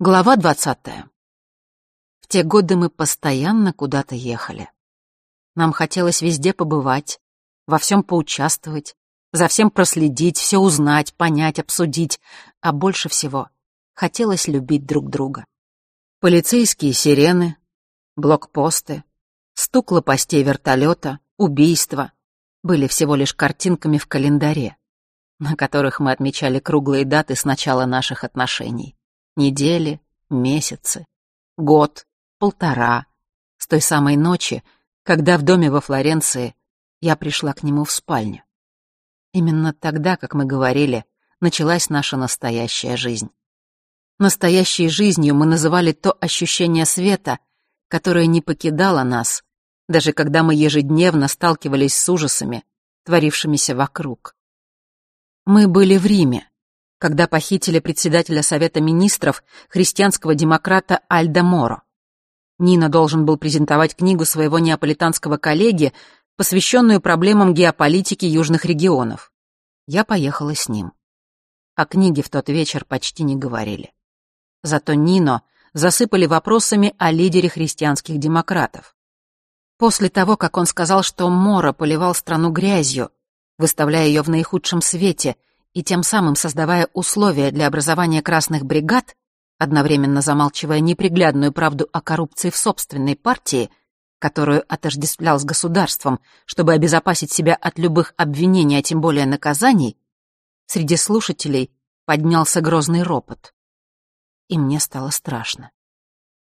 Глава двадцатая. В те годы мы постоянно куда-то ехали. Нам хотелось везде побывать, во всем поучаствовать, за всем проследить, все узнать, понять, обсудить, а больше всего хотелось любить друг друга. Полицейские сирены, блокпосты, стук лопастей вертолета, убийства были всего лишь картинками в календаре, на которых мы отмечали круглые даты с начала наших отношений недели, месяцы, год, полтора, с той самой ночи, когда в доме во Флоренции я пришла к нему в спальню. Именно тогда, как мы говорили, началась наша настоящая жизнь. Настоящей жизнью мы называли то ощущение света, которое не покидало нас, даже когда мы ежедневно сталкивались с ужасами, творившимися вокруг. Мы были в Риме, когда похитили председателя Совета министров, христианского демократа Альда Моро. Нино должен был презентовать книгу своего неаполитанского коллеги, посвященную проблемам геополитики южных регионов. Я поехала с ним. О книге в тот вечер почти не говорили. Зато Нино засыпали вопросами о лидере христианских демократов. После того, как он сказал, что Моро поливал страну грязью, выставляя ее в наихудшем свете — и тем самым создавая условия для образования красных бригад, одновременно замалчивая неприглядную правду о коррупции в собственной партии, которую отождествлял с государством, чтобы обезопасить себя от любых обвинений, а тем более наказаний, среди слушателей поднялся грозный ропот. И мне стало страшно.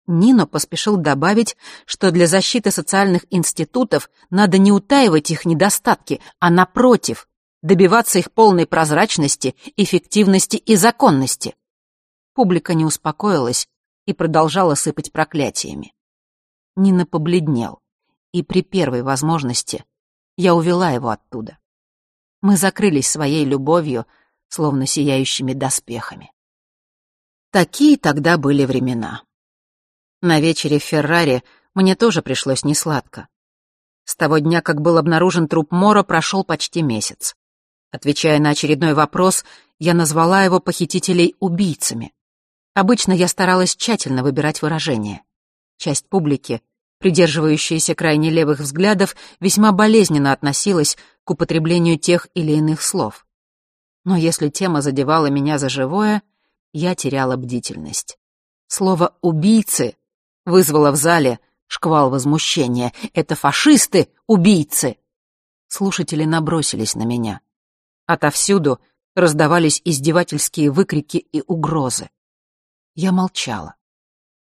Нино поспешил добавить, что для защиты социальных институтов надо не утаивать их недостатки, а, напротив, добиваться их полной прозрачности, эффективности и законности. Публика не успокоилась и продолжала сыпать проклятиями. Нина побледнел, и при первой возможности я увела его оттуда. Мы закрылись своей любовью, словно сияющими доспехами. Такие тогда были времена. На вечере в Феррари мне тоже пришлось несладко. С того дня, как был обнаружен труп Мора, прошел почти месяц. Отвечая на очередной вопрос, я назвала его похитителей убийцами. Обычно я старалась тщательно выбирать выражения. Часть публики, придерживающаяся крайне левых взглядов, весьма болезненно относилась к употреблению тех или иных слов. Но если тема задевала меня за живое, я теряла бдительность. Слово «убийцы» вызвало в зале шквал возмущения. «Это фашисты, убийцы!» Слушатели набросились на меня. Отовсюду раздавались издевательские выкрики и угрозы. Я молчала.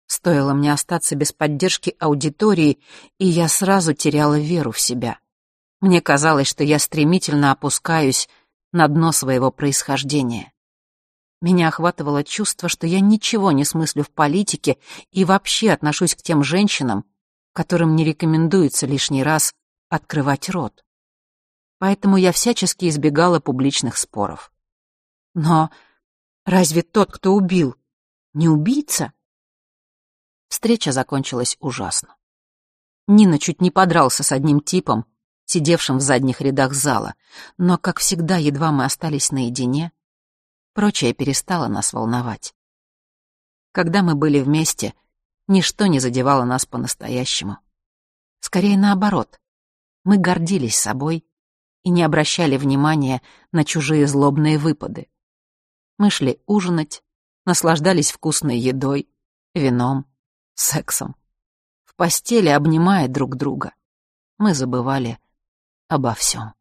Стоило мне остаться без поддержки аудитории, и я сразу теряла веру в себя. Мне казалось, что я стремительно опускаюсь на дно своего происхождения. Меня охватывало чувство, что я ничего не смыслю в политике и вообще отношусь к тем женщинам, которым не рекомендуется лишний раз открывать рот поэтому я всячески избегала публичных споров. Но разве тот, кто убил, не убийца? Встреча закончилась ужасно. Нина чуть не подрался с одним типом, сидевшим в задних рядах зала, но, как всегда, едва мы остались наедине, прочее перестало нас волновать. Когда мы были вместе, ничто не задевало нас по-настоящему. Скорее наоборот, мы гордились собой и не обращали внимания на чужие злобные выпады. Мы шли ужинать, наслаждались вкусной едой, вином, сексом. В постели, обнимая друг друга, мы забывали обо всем.